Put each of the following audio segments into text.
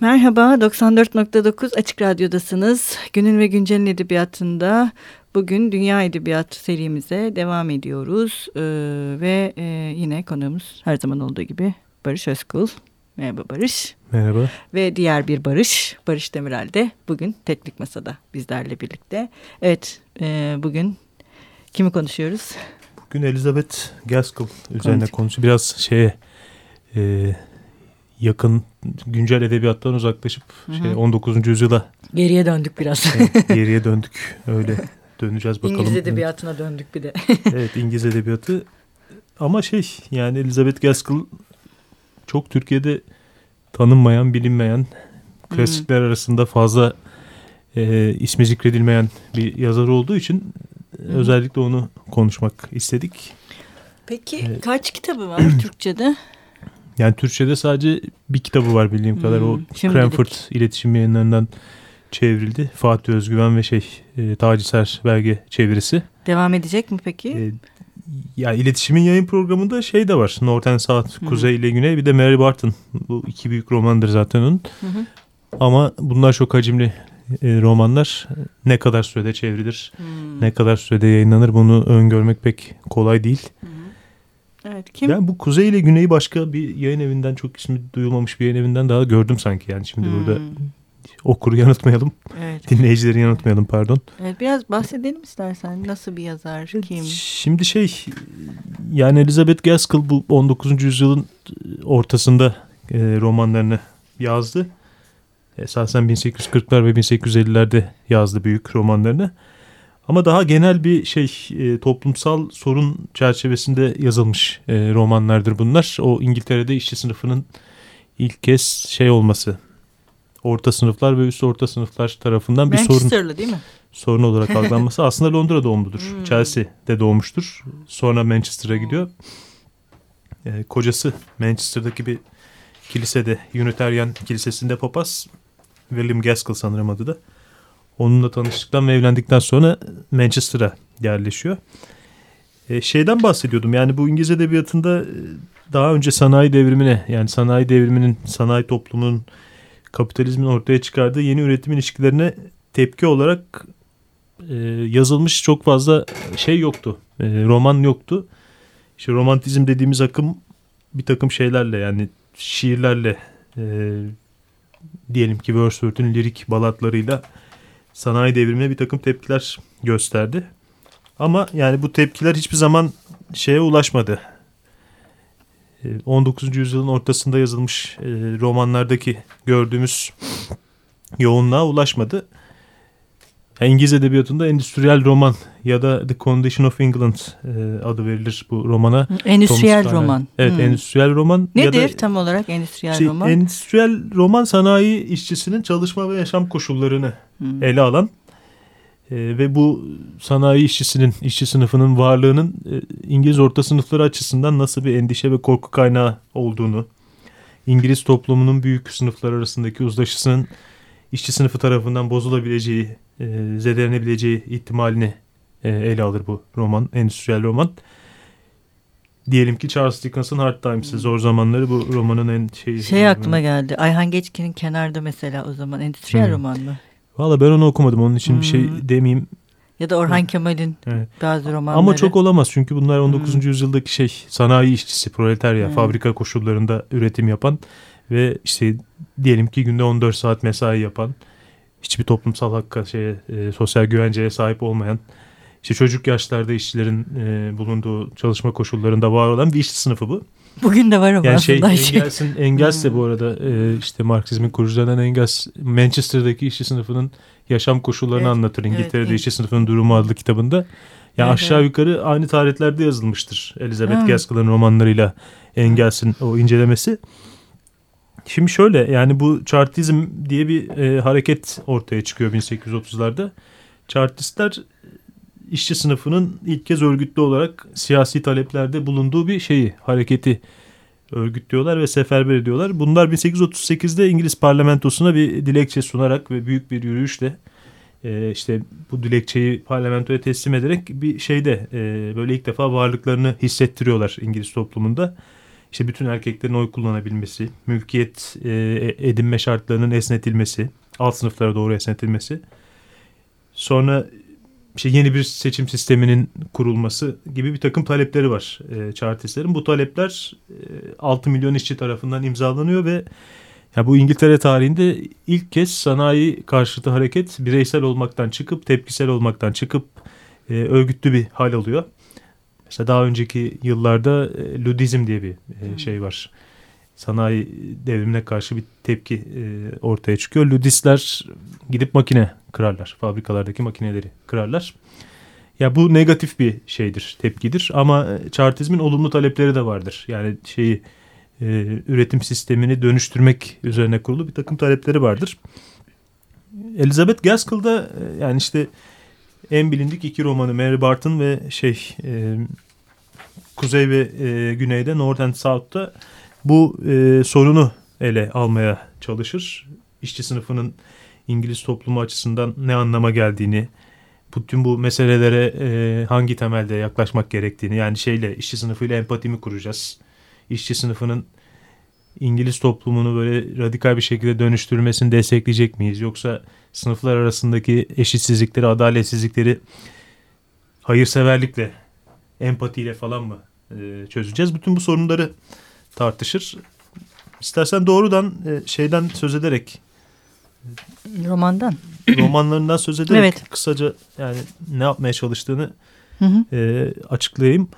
Merhaba, 94.9 Açık Radyo'dasınız. Günün ve Güncel'in edebiyatında bugün Dünya Edebiyatı serimize devam ediyoruz. Ee, ve e, yine konuğumuz her zaman olduğu gibi Barış Özkul. Merhaba Barış. Merhaba. Ve diğer bir Barış, Barış Demirel de bugün Teknik Masa'da bizlerle birlikte. Evet, e, bugün kimi konuşuyoruz? Bugün Elizabeth Gaskell üzerine konuşuyoruz. Biraz şeye... E, yakın güncel edebiyattan uzaklaşıp şey 19. yüzyıla geriye döndük biraz. evet, geriye döndük. Öyle döneceğiz bakalım. İngiliz edebiyatına döndük bir de. evet İngiliz edebiyatı ama şey yani Elizabeth Gaskell çok Türkiye'de tanınmayan, bilinmeyen, klasikler hmm. arasında fazla e, ismi zikredilmeyen bir yazar olduğu için hmm. özellikle onu konuşmak istedik. Peki ee, kaç kitabı var Türkçe'de? Yani Türkçe'de sadece bir kitabı var bildiğim hmm, kadar. O şimdilik. Cranford iletişim yayınlarından çevrildi. Fatih Özgüven ve şey e, Taci Ser belge çevirisi. Devam edecek mi peki? E, ya iletişimin yayın programında şey de var. South, hmm. Kuzey ile Güney. Bir de Mary Barton. Bu iki büyük romandır zaten onun. Hmm. Ama bunlar çok hacimli e, romanlar. Ne kadar sürede çevrilir, hmm. ne kadar sürede yayınlanır bunu öngörmek pek kolay değil. Hmm. Evet kim? Yani bu Kuzey ile Güney'i başka bir yayın evinden çok ismi duyulmamış bir yayın evinden daha gördüm sanki. Yani şimdi hmm. burada okuru yanıtmayalım. Evet. Dinleyicileri yanıtmayalım pardon. Evet biraz bahsedelim istersen. Nasıl bir yazar? Kim? Şimdi şey yani Elizabeth Gaskell bu 19. yüzyılın ortasında e, romanlarını yazdı. Esasen 1840'lar ve 1850'lerde yazdı büyük romanlarını. Ama daha genel bir şey e, toplumsal sorun çerçevesinde yazılmış e, romanlardır bunlar. O İngiltere'de işçi sınıfının ilk kez şey olması orta sınıflar ve üst orta sınıflar tarafından bir sorun değil mi? sorun olarak algılanması aslında Londra doğumludur. Hmm. Chelsea'de doğmuştur. Sonra Manchester'a gidiyor. E, kocası Manchester'daki bir kilisede Unitarian Kilisesi'nde papaz William Gaskell sanırım adı da. Onunla tanıştıktan ve evlendikten sonra Manchester'a yerleşiyor. E, şeyden bahsediyordum yani bu İngiliz Edebiyatı'nda e, daha önce sanayi devrimine yani sanayi devriminin sanayi toplumunun kapitalizmin ortaya çıkardığı yeni üretim ilişkilerine tepki olarak e, yazılmış çok fazla şey yoktu. E, roman yoktu. İşte romantizm dediğimiz akım bir takım şeylerle yani şiirlerle e, diyelim ki Wordsworth'un lirik balatlarıyla sanayi devrimine bir takım tepkiler gösterdi. Ama yani bu tepkiler hiçbir zaman şeye ulaşmadı. 19. Ee, yüzyılın ortasında yazılmış e, romanlardaki gördüğümüz yoğunluğa ulaşmadı. Yani İngiliz edebiyatında endüstriyel roman ya da The Condition of England e, adı verilir bu romana. Endüstriyel roman. Evet hmm. endüstriyel roman. Nedir ya da, tam olarak endüstriyel şey, roman? Endüstriyel roman sanayi işçisinin çalışma ve yaşam koşullarını hmm. ele alan e, ve bu sanayi işçisinin, işçi sınıfının varlığının e, İngiliz orta sınıfları açısından nasıl bir endişe ve korku kaynağı olduğunu, İngiliz toplumunun büyük sınıflar arasındaki uzlaşısının işçi sınıfı tarafından bozulabileceği, e, zedelenebileceği ihtimalini e, ele alır bu roman, endüstriyel roman. Diyelim ki Charles Dickens'ın Hard Times'ı zor zamanları bu romanın en şeyi. Şey aklıma geldi. Ayhan Geçkin'in Kenarda mesela o zaman endüstriyel hmm. roman mı? Valla ben onu okumadım. Onun için hmm. bir şey hmm. demeyeyim. Ya da Orhan Kemal'in evet. bazı romanları. Ama çok olamaz çünkü bunlar 19. Hmm. yüzyıldaki şey sanayi işçisi, proletarya, hmm. fabrika koşullarında üretim yapan ve işte diyelim ki günde 14 saat mesai yapan, hiçbir toplumsal hakka, şeye, e, sosyal güvenceye sahip olmayan, işte çocuk yaşlarda işçilerin e, bulunduğu çalışma koşullarında var olan bir işçi sınıfı bu. Bugün de var ama yani şey. Şey, Engels'in, Engels de bu hmm. arada e, işte Marksizmin kurucularından Engels Manchester'daki işçi sınıfının yaşam koşullarını evet, anlatır. İngiltere'de evet, işçi sınıfının durumu adlı kitabında. Ya yani evet, aşağı yukarı aynı tarihlerde yazılmıştır Elizabeth Gaskell'ın romanlarıyla Engels'in o incelemesi. Şimdi şöyle yani bu Chartizm diye bir e, hareket ortaya çıkıyor 1830'larda. Chartistler işçi sınıfının ilk kez örgütlü olarak siyasi taleplerde bulunduğu bir şeyi, hareketi örgütlüyorlar ve seferber ediyorlar. Bunlar 1838'de İngiliz parlamentosuna bir dilekçe sunarak ve büyük bir yürüyüşle e, işte bu dilekçeyi parlamentoya teslim ederek bir şeyde e, böyle ilk defa varlıklarını hissettiriyorlar İngiliz toplumunda. İşte bütün erkeklerin oy kullanabilmesi, mülkiyet e, edinme şartlarının esnetilmesi, alt sınıflara doğru esnetilmesi. Sonra işte yeni bir seçim sisteminin kurulması gibi bir takım talepleri var e, Chartislerin. Bu talepler e, 6 milyon işçi tarafından imzalanıyor ve ya bu İngiltere tarihinde ilk kez sanayi karşıtı hareket bireysel olmaktan çıkıp tepkisel olmaktan çıkıp e, örgütlü bir hal alıyor. Mesela daha önceki yıllarda e, Ludizm diye bir e, şey var. Sanayi devrimine karşı bir tepki e, ortaya çıkıyor. Ludistler gidip makine kırarlar. Fabrikalardaki makineleri kırarlar. Ya bu negatif bir şeydir, tepkidir ama e, Chartizmin olumlu talepleri de vardır. Yani şeyi e, üretim sistemini dönüştürmek üzerine kurulu bir takım talepleri vardır. Elizabeth Gaskell'da e, yani işte en bilindik iki romanı Mary Barton ve şey e, Kuzey ve e, Güney'de North and South'ta bu e, sorunu ele almaya çalışır. İşçi sınıfının İngiliz toplumu açısından ne anlama geldiğini, bütün bu meselelere e, hangi temelde yaklaşmak gerektiğini yani şeyle işçi sınıfıyla empatimi kuracağız. İşçi sınıfının İngiliz toplumunu böyle radikal bir şekilde dönüştürmesini destekleyecek miyiz? Yoksa sınıflar arasındaki eşitsizlikleri, adaletsizlikleri hayırseverlikle, empatiyle falan mı e, çözeceğiz? Bütün bu sorunları tartışır. İstersen doğrudan e, şeyden söz ederek romandan romanlarından söz ederek evet. kısaca yani ne yapmaya çalıştığını hı hı. E, açıklayayım.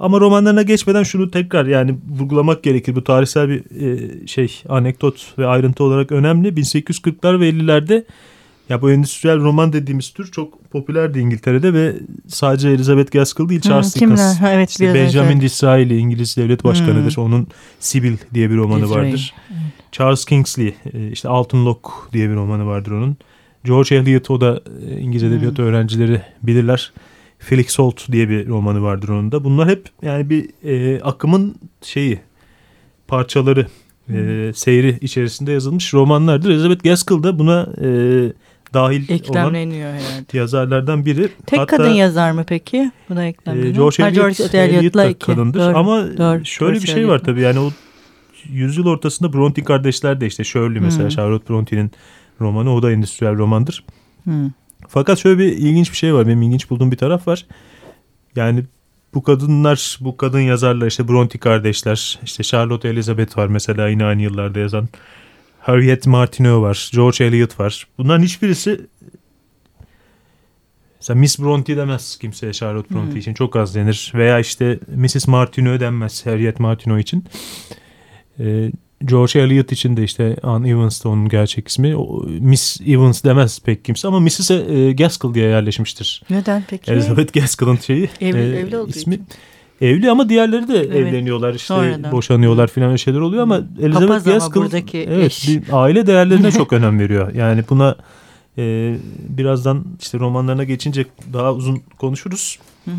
Ama romanlarına geçmeden şunu tekrar yani vurgulamak gerekir. Bu tarihsel bir e, şey anekdot ve ayrıntı olarak önemli. 1840'lar ve 50'lerde ya bu endüstriyel roman dediğimiz tür çok popülerdi İngiltere'de ve sadece Elizabeth Gaskell değil Charles hmm, Dickens. Evet, işte Benjamin evet. Disraeli İngiliz devlet başkanıdır. Hmm. Onun Sibyl diye bir romanı Disraeli. vardır. Evet. Charles Kingsley e, işte Altın Lock diye bir romanı vardır onun. George Eliot o da e, İngiliz edebiyat hmm. öğrencileri bilirler. Felix Holt diye bir romanı vardır onun da. Bunlar hep yani bir e, akımın şeyi parçaları e, seyri içerisinde yazılmış romanlardır. Elizabeth Gaskell da buna e, dahil eklemleniyor olan herhalde. yazarlardan biri. Tek Hatta, kadın yazar mı peki? Buna eklemleniyor. E, George Eliot, Eliot da kadındır. Doğru, Ama doğru, şöyle George bir şey var tabii yani o yüzyıl ortasında Bronte kardeşler de işte Shirley mesela hmm. Charlotte Bronte'nin romanı o da endüstriyel romandır. Hmm. Fakat şöyle bir ilginç bir şey var. Benim ilginç bulduğum bir taraf var. Yani bu kadınlar, bu kadın yazarlar işte Bronte kardeşler, işte Charlotte Elizabeth var mesela yine aynı yıllarda yazan. Harriet Martineau var, George Eliot var. Bunların hiçbirisi mesela Miss Bronte demez kimseye Charlotte Bronte hmm. için çok az denir. Veya işte Mrs. Martineau denmez Harriet Martineau için. Ee, George Eliot için de işte Anne Evans da onun gerçek ismi. O, Miss Evans demez pek kimse ama Mrs. E, Gaskell diye yerleşmiştir. Neden peki? Elizabeth Gaskell'ın şeyi. Evli, e, evli olduğu ismi. için. Evli ama diğerleri de evet. evleniyorlar işte Sonradan. boşanıyorlar filan şeyler oluyor ama Elizabeth Papaz buradaki evet, eş. Bir aile değerlerine çok önem veriyor. Yani buna e, birazdan işte romanlarına geçince daha uzun konuşuruz. Hı hı.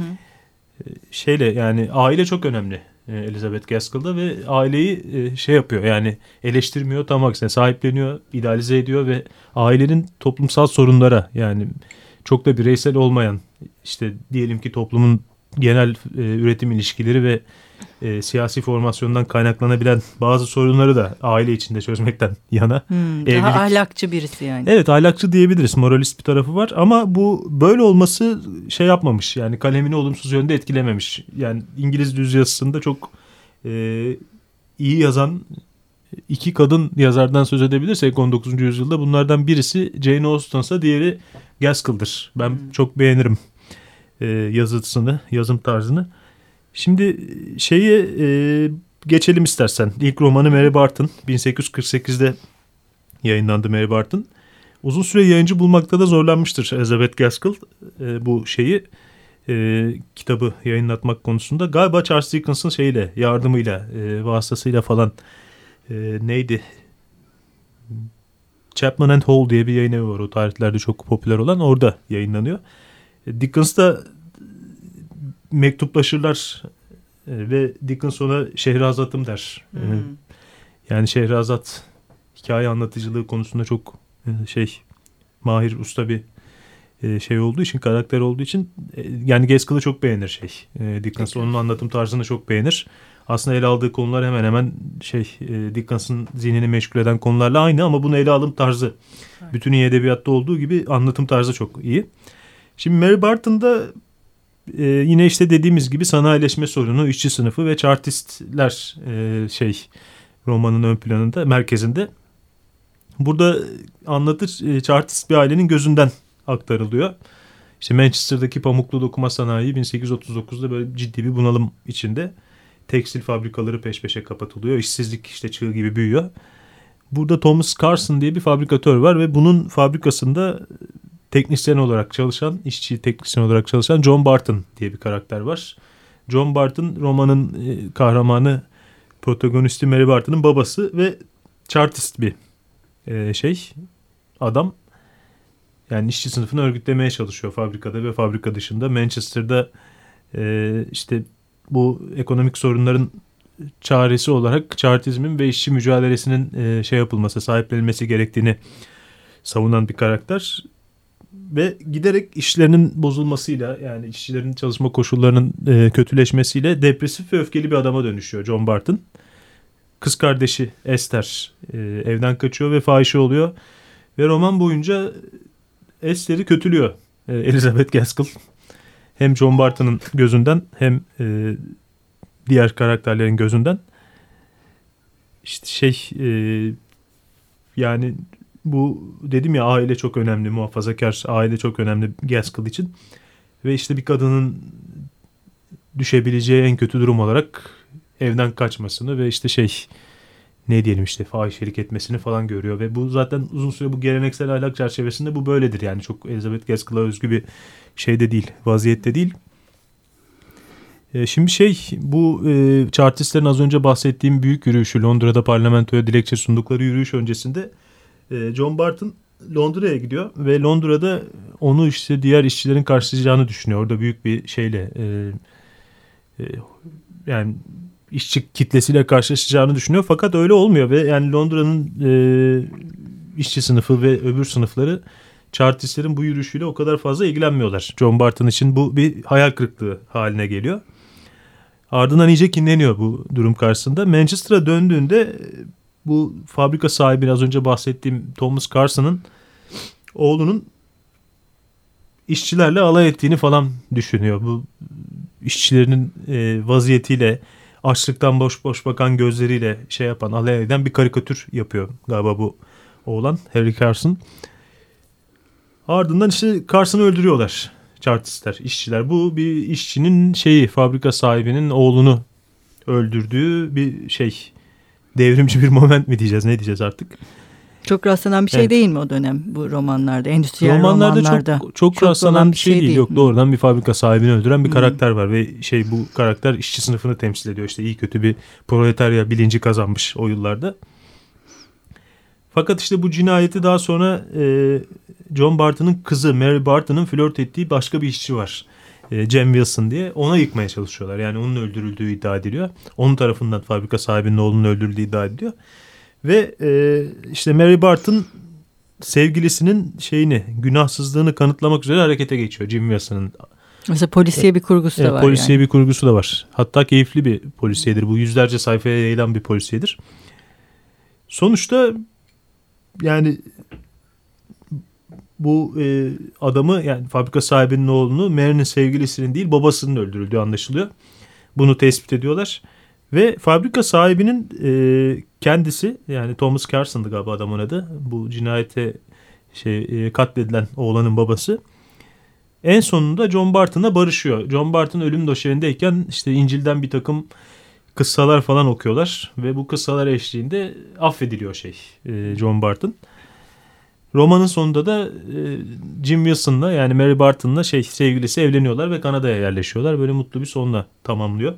E, şeyle yani aile çok önemli e, Elizabeth Gaskell'da ve aileyi e, şey yapıyor yani eleştirmiyor tam aksine sahipleniyor, idealize ediyor ve ailenin toplumsal sorunlara yani çok da bireysel olmayan işte diyelim ki toplumun genel e, üretim ilişkileri ve e, siyasi formasyondan kaynaklanabilen bazı sorunları da aile içinde çözmekten yana. Hmm, Evlilik. Daha ahlakçı birisi yani. Evet ahlakçı diyebiliriz. Moralist bir tarafı var ama bu böyle olması şey yapmamış. Yani kalemini olumsuz yönde etkilememiş. Yani İngiliz düz yazısında çok e, iyi yazan iki kadın yazardan söz edebilirsek 19. yüzyılda bunlardan birisi Jane Austen'sa diğeri Gaskell'dır. Ben hmm. çok beğenirim e, yazısını, yazım tarzını. Şimdi şeyi e, geçelim istersen. İlk romanı Mary Barton 1848'de yayınlandı Mary Barton. Uzun süre yayıncı bulmakta da zorlanmıştır Elizabeth Gaskell e, bu şeyi e, kitabı yayınlatmak konusunda. Galiba Charles Dickens'ın şeyiyle yardımıyla e, vasıtasıyla falan e, neydi? Chapman and Hall diye bir yayın evi var o tarihlerde çok popüler olan orada yayınlanıyor. Dickens da mektuplaşırlar e, ve Dickens ona Şehrazat'ım der. Hmm. Yani Şehrazat hikaye anlatıcılığı konusunda çok e, şey mahir usta bir şey olduğu için karakter olduğu için yani Gaskell'ı çok beğenir şey. Dickens onun anlatım tarzını çok beğenir. aslında ele aldığı konular hemen hemen şey Dickens'ın zihnini meşgul eden konularla aynı ama bunu ele alım tarzı bütün iyi edebiyatta olduğu gibi anlatım tarzı çok iyi. Şimdi Mary Barton'da e, yine işte dediğimiz gibi sanayileşme sorunu, işçi sınıfı ve chartistler e, şey romanın ön planında, merkezinde. Burada anlatır e, chartist bir ailenin gözünden aktarılıyor. İşte Manchester'daki pamuklu dokuma sanayi 1839'da böyle ciddi bir bunalım içinde. Tekstil fabrikaları peş peşe kapatılıyor. İşsizlik işte çığ gibi büyüyor. Burada Thomas Carson diye bir fabrikatör var ve bunun fabrikasında teknisyen olarak çalışan, işçi teknisyen olarak çalışan John Barton diye bir karakter var. John Barton romanın e, kahramanı, protagonisti Mary Barton'ın babası ve chartist bir e, şey adam. Yani işçi sınıfını örgütlemeye çalışıyor fabrikada ve fabrika dışında. Manchester'da e, işte bu ekonomik sorunların çaresi olarak chartizmin ve işçi mücadelesinin şey yapılması, sahiplenilmesi gerektiğini savunan bir karakter ve giderek işlerinin bozulmasıyla yani işçilerin çalışma koşullarının e, kötüleşmesiyle depresif ve öfkeli bir adama dönüşüyor John Barton. Kız kardeşi Esther e, evden kaçıyor ve fahişe oluyor ve roman boyunca Esther'i kötülüyor e, Elizabeth Gaskell. Hem John Barton'ın gözünden hem e, diğer karakterlerin gözünden. İşte şey e, yani bu dedim ya aile çok önemli muhafazakar aile çok önemli Gaskell için. Ve işte bir kadının düşebileceği en kötü durum olarak evden kaçmasını ve işte şey ne diyelim işte fahişelik etmesini falan görüyor. Ve bu zaten uzun süre bu geleneksel ahlak çerçevesinde bu böyledir. Yani çok Elizabeth Gaskell'a özgü bir şeyde değil vaziyette değil. E, şimdi şey bu e, Chartistlerin az önce bahsettiğim büyük yürüyüşü Londra'da parlamentoya dilekçe sundukları yürüyüş öncesinde e, John Barton Londra'ya gidiyor ve Londra'da onu işte diğer işçilerin karşılayacağını düşünüyor. Orada büyük bir şeyle e, e, yani işçi kitlesiyle karşılaşacağını düşünüyor. Fakat öyle olmuyor ve yani Londra'nın e, işçi sınıfı ve öbür sınıfları Chartistlerin bu yürüyüşüyle o kadar fazla ilgilenmiyorlar. John Barton için bu bir hayal kırıklığı haline geliyor. Ardından iyice kinleniyor bu durum karşısında. Manchester'a döndüğünde bu fabrika sahibi az önce bahsettiğim Thomas Carson'ın oğlunun işçilerle alay ettiğini falan düşünüyor. Bu işçilerin e, vaziyetiyle açlıktan boş boş bakan gözleriyle şey yapan alay eden bir karikatür yapıyor galiba bu oğlan Harry Carson. Ardından işte Carson'ı öldürüyorlar chartistler, işçiler. Bu bir işçinin şeyi fabrika sahibinin oğlunu öldürdüğü bir şey devrimci bir moment mi diyeceğiz ne diyeceğiz artık. Çok rastlanan bir şey evet. değil mi o dönem bu romanlarda, endüstriyel romanlarda? romanlarda çok, çok, çok rastlanan bir şey, şey değil. Yok doğrudan bir fabrika sahibini öldüren bir hmm. karakter var ve şey bu karakter işçi sınıfını temsil ediyor. İşte iyi kötü bir proletarya bilinci kazanmış o yıllarda. Fakat işte bu cinayeti daha sonra e, John Barton'ın kızı Mary Barton'ın flört ettiği başka bir işçi var. E, Cem Wilson diye ona yıkmaya çalışıyorlar. Yani onun öldürüldüğü iddia ediliyor. Onun tarafından fabrika sahibinin oğlunun öldürüldüğü iddia ediliyor. Ve e, işte Mary Barton sevgilisinin şeyini günahsızlığını kanıtlamak üzere harekete geçiyor Jim Wilson'ın. Mesela polisiye bir kurgusu da var. Polisiye yani. bir kurgusu da var. Hatta keyifli bir polisiyedir. Bu yüzlerce sayfaya yayılan bir polisiyedir. Sonuçta yani bu e, adamı yani fabrika sahibinin oğlunu Mary'nin sevgilisinin değil babasının öldürüldüğü anlaşılıyor. Bunu tespit ediyorlar. Ve fabrika sahibinin e, kendisi yani Thomas Carson'dı galiba adamın adı. Bu cinayete şey e, katledilen oğlanın babası. En sonunda John Barton'la barışıyor. John Barton ölüm döşeğindeyken işte İncil'den bir takım kıssalar falan okuyorlar. Ve bu kıssalar eşliğinde affediliyor şey e, John Barton. Romanın sonunda da e, Jim Wilson'la yani Mary Barton'la şey sevgilisi evleniyorlar ve Kanada'ya yerleşiyorlar. Böyle mutlu bir sonla tamamlıyor.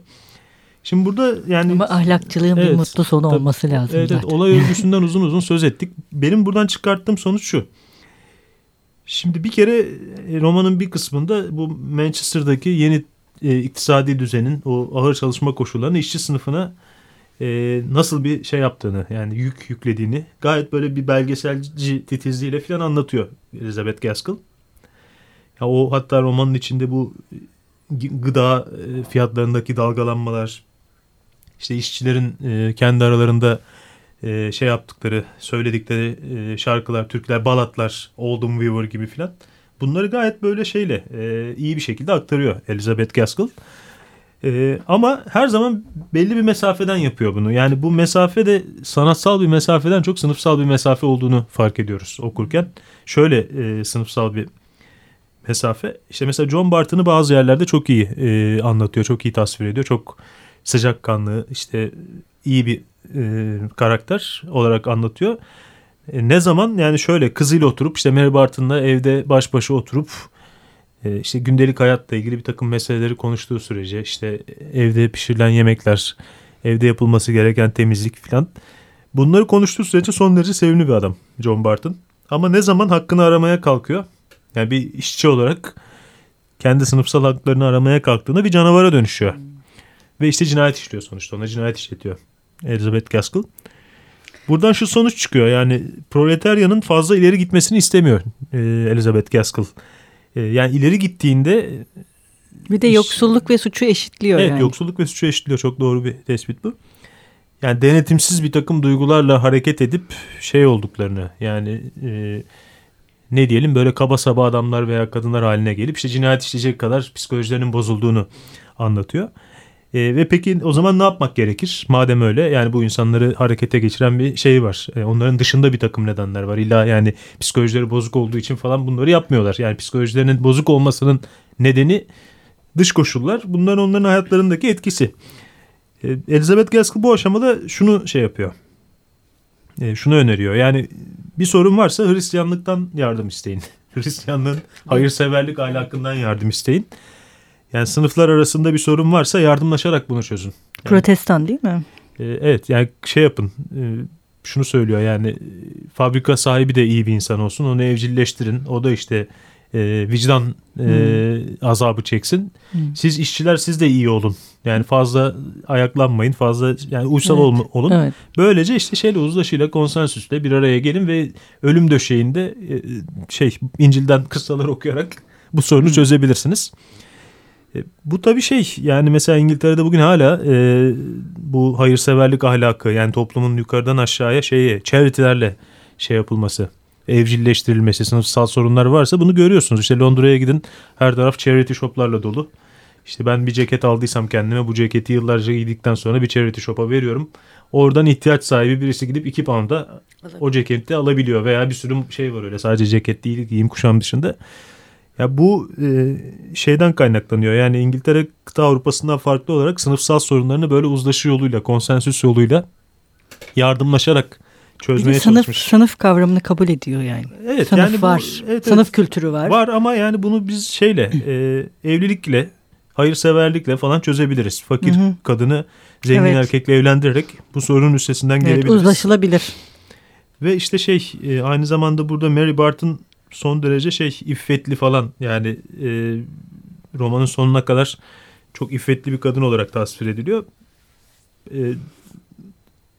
Şimdi burada yani... Ama ahlakçılığın evet, bir mutlu sonu tabii, olması lazım evet, zaten. Evet olay örgüsünden uzun uzun söz ettik. Benim buradan çıkarttığım sonuç şu. Şimdi bir kere e, romanın bir kısmında bu Manchester'daki yeni e, iktisadi düzenin o ağır çalışma koşullarını işçi sınıfına e, nasıl bir şey yaptığını yani yük yüklediğini gayet böyle bir belgeselci titizliğiyle falan anlatıyor Elizabeth Gaskell. Ya o hatta romanın içinde bu gıda e, fiyatlarındaki dalgalanmalar işte işçilerin e, kendi aralarında e, şey yaptıkları, söyledikleri e, şarkılar, türküler, balatlar, Oldham Weaver gibi filan. Bunları gayet böyle şeyle e, iyi bir şekilde aktarıyor Elizabeth Gaskell. E, ama her zaman belli bir mesafeden yapıyor bunu. Yani bu mesafe de sanatsal bir mesafeden çok sınıfsal bir mesafe olduğunu fark ediyoruz okurken. Şöyle e, sınıfsal bir mesafe. İşte mesela John Barton'ı bazı yerlerde çok iyi e, anlatıyor, çok iyi tasvir ediyor. Çok sıcakkanlı, işte iyi bir e, karakter olarak anlatıyor. E, ne zaman yani şöyle kızıyla oturup işte Mary Barton'la evde baş başa oturup işte gündelik hayatla ilgili bir takım meseleleri konuştuğu sürece işte evde pişirilen yemekler, evde yapılması gereken temizlik falan bunları konuştuğu sürece son derece sevimli bir adam John Barton. Ama ne zaman hakkını aramaya kalkıyor yani bir işçi olarak kendi sınıfsal haklarını aramaya kalktığında bir canavara dönüşüyor. Ve işte cinayet işliyor sonuçta ona cinayet işletiyor Elizabeth Gaskell. Buradan şu sonuç çıkıyor yani proletaryanın fazla ileri gitmesini istemiyor e, Elizabeth Gaskell. E, yani ileri gittiğinde... Bir de yoksulluk ve suçu eşitliyor evet, yani. yoksulluk ve suçu eşitliyor çok doğru bir tespit bu. Yani denetimsiz bir takım duygularla hareket edip şey olduklarını yani e, ne diyelim böyle kaba saba adamlar veya kadınlar haline gelip işte cinayet işleyecek kadar psikolojilerinin bozulduğunu anlatıyor. E, ve peki o zaman ne yapmak gerekir? Madem öyle yani bu insanları harekete geçiren bir şey var. E, onların dışında bir takım nedenler var. İlla yani psikolojileri bozuk olduğu için falan bunları yapmıyorlar. Yani psikolojilerinin bozuk olmasının nedeni dış koşullar. Bunlar onların hayatlarındaki etkisi. E, Elizabeth Gaskell bu aşamada şunu şey yapıyor. E, şunu öneriyor. Yani bir sorun varsa Hristiyanlıktan yardım isteyin. Hristiyanlığın hayırseverlik ahlakından yardım isteyin. Yani sınıflar arasında bir sorun varsa yardımlaşarak bunu çözün. Yani, Protestan değil mi? E, evet yani şey yapın. E, şunu söylüyor yani fabrika sahibi de iyi bir insan olsun. Onu evcilleştirin. O da işte e, vicdan e, hmm. azabı çeksin. Hmm. Siz işçiler siz de iyi olun. Yani fazla ayaklanmayın, fazla yani uysal evet. olun. Evet. Böylece işte şeyle uzlaşıyla konsensüsle bir araya gelin ve ölüm döşeğinde e, şey İncil'den kıssalar okuyarak bu sorunu hmm. çözebilirsiniz. E, bu tabii şey yani mesela İngiltere'de bugün hala e, bu hayırseverlik ahlakı yani toplumun yukarıdan aşağıya şeyi charity'lerle şey yapılması evcilleştirilmesi, sınıfsal sorunlar varsa bunu görüyorsunuz. İşte Londra'ya gidin her taraf charity shoplarla dolu. İşte ben bir ceket aldıysam kendime bu ceketi yıllarca giydikten sonra bir charity shop'a veriyorum. Oradan ihtiyaç sahibi birisi gidip 2 pound'a o ceketi alabiliyor veya bir sürü şey var öyle sadece ceket değil giyim kuşam dışında. Ya bu e, şeyden kaynaklanıyor. Yani İngiltere kıta Avrupa'sından farklı olarak sınıfsal sorunlarını böyle uzlaşı yoluyla, konsensüs yoluyla yardımlaşarak çözmeye sınıf, çalışmış. Sınıf kavramını kabul ediyor yani. Evet, sınıf yani bu, var. Evet, sınıf evet, kültürü var. Var ama yani bunu biz şeyle e, evlilikle, hayırseverlikle falan çözebiliriz. Fakir hı hı. kadını zengin evet. erkekle evlendirerek bu sorunun üstesinden evet, gelebiliriz. Uzlaşılabilir. Ve işte şey e, aynı zamanda burada Mary Barton son derece şey iffetli falan yani e, romanın sonuna kadar çok iffetli bir kadın olarak tasvir ediliyor. E,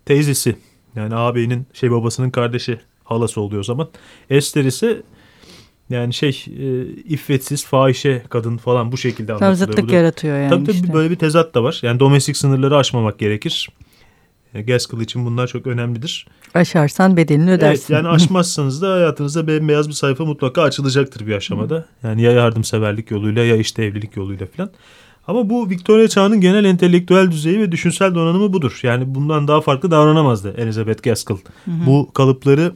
teyzesi yani ağabeyinin şey babasının kardeşi halası oluyor o zaman. Esther ise yani şey e, iffetsiz fahişe kadın falan bu şekilde anlatılıyor. Zıtlık yaratıyor yani Tabii tabii işte. böyle bir tezat da var. Yani domestik sınırları aşmamak gerekir. E, Gaskell için bunlar çok önemlidir. Aşarsan bedelini ödersin. Evet yani aşmazsanız da hayatınızda bembeyaz bir sayfa mutlaka açılacaktır bir aşamada. Yani ya yardımseverlik yoluyla ya işte evlilik yoluyla falan. Ama bu Victoria çağının genel entelektüel düzeyi ve düşünsel donanımı budur. Yani bundan daha farklı davranamazdı Elizabeth Gaskell. Hı hı. Bu kalıpları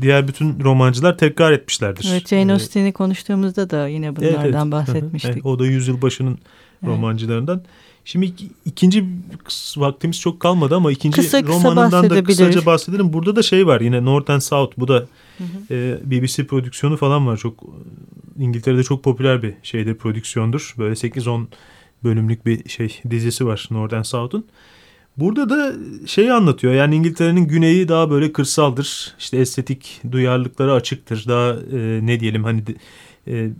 diğer bütün romancılar tekrar etmişlerdir. Evet Jane ee, Austen'i ee, konuştuğumuzda da yine bunlardan evet, evet. bahsetmiştik. Evet, o da yüzyıl başının evet. romancılarından. Şimdi ikinci vaktimiz çok kalmadı ama ikinci kısa, kısa romanından da kısaca bahsedelim. Burada da şey var yine North and South bu da hı hı. E, BBC prodüksiyonu falan var. Çok İngiltere'de çok popüler bir şeydir prodüksiyondur. Böyle 8-10 bölümlük bir şey dizisi var Northern South'un. Burada da şeyi anlatıyor yani İngiltere'nin güneyi daha böyle kırsaldır. İşte estetik duyarlılıkları açıktır. Daha e, ne diyelim hani e,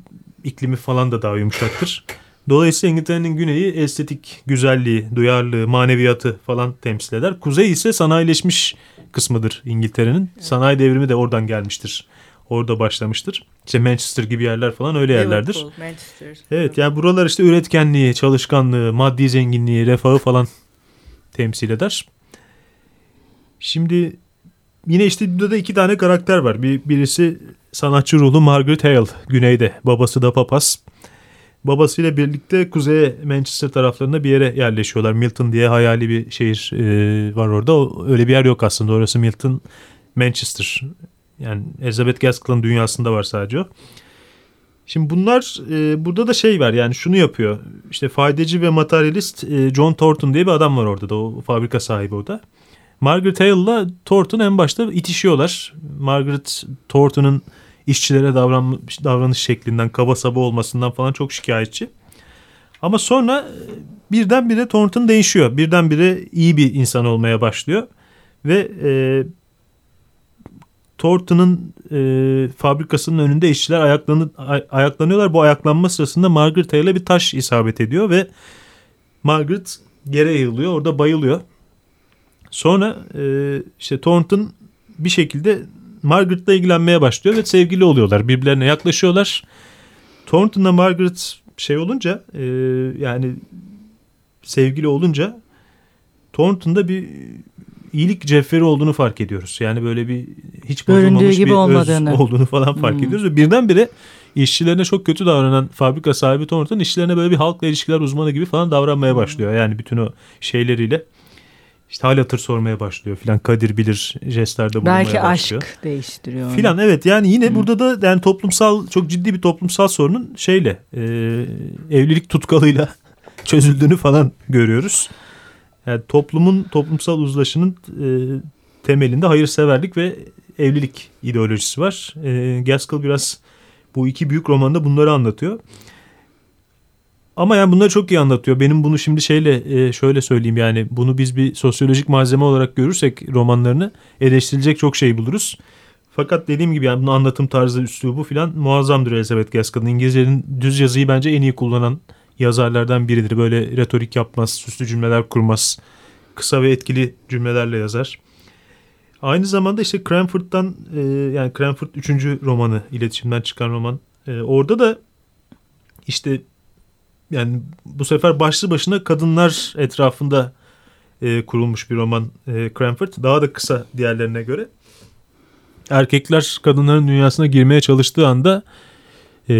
iklimi falan da daha yumuşaktır. Dolayısıyla İngiltere'nin güneyi estetik güzelliği, duyarlılığı, maneviyatı falan temsil eder. Kuzey ise sanayileşmiş kısmıdır İngiltere'nin. Sanayi devrimi de oradan gelmiştir orada başlamıştır. İşte Manchester gibi yerler falan öyle yerlerdir. Liverpool, Manchester. Evet yani buralar işte üretkenliği, çalışkanlığı, maddi zenginliği, refahı falan temsil eder. Şimdi yine işte burada da iki tane karakter var. Bir, birisi sanatçı ruhlu Margaret Hale güneyde. Babası da papaz. Babasıyla birlikte kuzeye Manchester taraflarında bir yere yerleşiyorlar. Milton diye hayali bir şehir e, var orada. Öyle bir yer yok aslında. Orası Milton, Manchester. Yani Elizabeth Gaskell'ın dünyasında var sadece o. Şimdi bunlar e, burada da şey var yani şunu yapıyor. İşte faydacı ve materyalist e, John Thornton diye bir adam var orada da o fabrika sahibi o da. Margaret Hale'la Thornton en başta itişiyorlar. Margaret Thornton'ın işçilere davranış, davranış şeklinden, kaba saba olmasından falan çok şikayetçi. Ama sonra e, birdenbire Thornton değişiyor. Birdenbire iyi bir insan olmaya başlıyor. Ve e, Thornton'ın e, fabrikasının önünde işçiler ayaklanı, ay, ayaklanıyorlar. Bu ayaklanma sırasında Margaret Hale'e bir taş isabet ediyor ve Margaret yere yığılıyor. Orada bayılıyor. Sonra e, işte Thornton bir şekilde Margaret'la ilgilenmeye başlıyor ve sevgili oluyorlar. Birbirlerine yaklaşıyorlar. Thornton'la Margaret şey olunca e, yani sevgili olunca Thornton'da bir iyilik cevheri olduğunu fark ediyoruz. Yani böyle bir hiç bozulmamış gibi bir olmadığını. öz olduğunu falan fark hmm. ediyoruz. Ve birdenbire işçilerine çok kötü davranan fabrika sahibi Thornton işçilerine böyle bir halkla ilişkiler uzmanı gibi falan davranmaya hmm. başlıyor. Yani bütün o şeyleriyle işte hal hatır sormaya başlıyor filan. Kadir bilir jestlerde bulunmaya Belki başlıyor. Belki aşk değiştiriyor. Filan evet yani yine hmm. burada da yani toplumsal çok ciddi bir toplumsal sorunun şeyle e, evlilik tutkalıyla çözüldüğünü falan görüyoruz. Yani toplumun toplumsal uzlaşının e, temelinde hayırseverlik ve evlilik ideolojisi var. E, Gaskell biraz bu iki büyük romanda bunları anlatıyor. Ama yani bunları çok iyi anlatıyor. Benim bunu şimdi şeyle e, şöyle söyleyeyim yani bunu biz bir sosyolojik malzeme olarak görürsek romanlarını eleştirilecek çok şey buluruz. Fakat dediğim gibi yani bunu anlatım tarzı, üslubu falan muazzamdır Elizabeth Gaskell'ın. İngilizcenin düz yazıyı bence en iyi kullanan yazarlardan biridir. Böyle retorik yapmaz, süslü cümleler kurmaz. Kısa ve etkili cümlelerle yazar. Aynı zamanda işte Cranford'dan e, yani Cranford 3. romanı iletişimden çıkan roman. E, orada da işte yani bu sefer başlı başına kadınlar etrafında e, kurulmuş bir roman e, Cranford. Daha da kısa diğerlerine göre. Erkekler kadınların dünyasına girmeye çalıştığı anda e,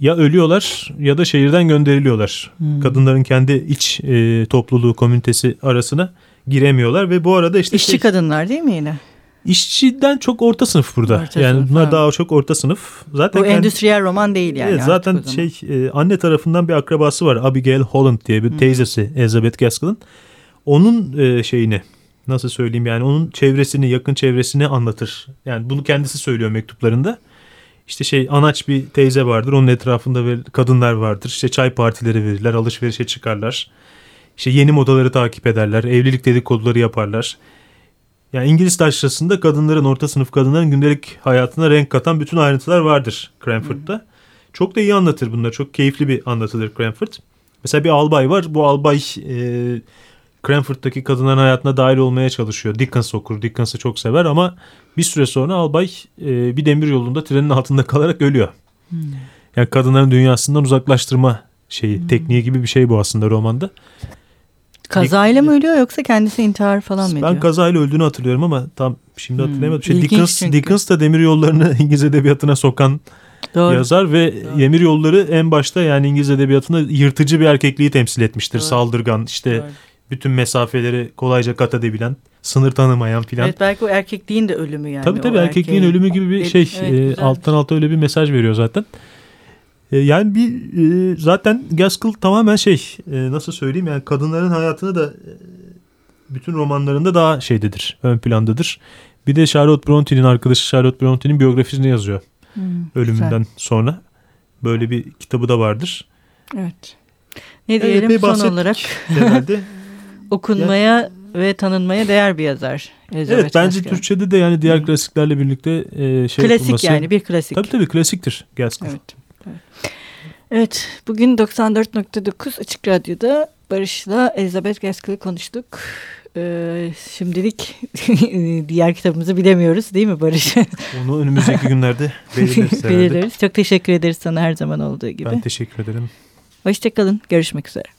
ya ölüyorlar ya da şehirden gönderiliyorlar. Hmm. Kadınların kendi iç e, topluluğu, komünitesi arasına giremiyorlar ve bu arada işte... İşçi şey, kadınlar değil mi yine? İşçiden çok orta sınıf burada. Orta yani sınıf, bunlar ha. daha çok orta sınıf. Zaten Bu kendi, endüstriyel roman değil yani. Evet, zaten şey e, anne tarafından bir akrabası var. Abigail Holland diye bir hmm. teyzesi Elizabeth Gaskell'ın. Onun e, şeyini nasıl söyleyeyim yani onun çevresini, yakın çevresini anlatır. Yani bunu kendisi söylüyor mektuplarında. İşte şey anaç bir teyze vardır. Onun etrafında kadınlar vardır. İşte çay partileri verirler, alışverişe çıkarlar. İşte yeni modaları takip ederler, evlilik dedikoduları yaparlar. Yani İngiliz taşrasında kadınların, orta sınıf kadınların gündelik hayatına renk katan bütün ayrıntılar vardır Cranford'da. Hmm. Çok da iyi anlatır bunlar. Çok keyifli bir anlatıdır Cranford. Mesela bir albay var. Bu albay e, Cranford'daki kadınların hayatına dahil olmaya çalışıyor. Dickens okur. Dickens'ı çok sever ama bir süre sonra albay e, bir demir yolunda trenin altında kalarak ölüyor. Hmm. Yani kadınların dünyasından uzaklaştırma şeyi, hmm. tekniği gibi bir şey bu aslında romanda. Kazayla mı ölüyor yoksa kendisi intihar falan mı ediyor? Ben kazayla öldüğünü hatırlıyorum ama tam şimdi hmm. hatırlayamadım. Şey, Dickens, Dickens da demir yollarını İngiliz edebiyatına sokan Doğru. yazar ve Doğru. demir yolları en başta yani İngiliz edebiyatında yırtıcı bir erkekliği temsil etmiştir. Doğru. Saldırgan işte Doğru. bütün mesafeleri kolayca kat edebilen sınır tanımayan filan. Evet belki o erkekliğin de ölümü yani. Tabii tabii erkekliğin erkeğin... ölümü gibi bir şey evet, e, alttan alta öyle bir mesaj veriyor zaten. Yani bir e, zaten Gaskell tamamen şey e, nasıl söyleyeyim yani kadınların hayatını da bütün romanlarında daha şeydedir ön plandadır. Bir de Charlotte Bronte'nin arkadaşı Charlotte Bronte'nin biyografisini yazıyor hmm, ölümünden güzel. sonra. Böyle bir kitabı da vardır. Evet. Ne diyelim evet, son olarak okunmaya yani, ve tanınmaya değer bir yazar. Elizabeth evet bence Gaskell. Türkçe'de de yani diğer klasiklerle birlikte e, şey Klasik yapılması. yani bir klasik. Tabii tabii klasiktir Gaskell. Evet. Evet, bugün 94.9 Açık Radyo'da Barış'la Elizabeth Gaskell'ı konuştuk. Ee, şimdilik diğer kitabımızı bilemiyoruz değil mi Barış? Onu önümüzdeki günlerde belirleriz. belirleriz. Çok teşekkür ederiz sana her zaman olduğu gibi. Ben teşekkür ederim. Hoşçakalın, görüşmek üzere.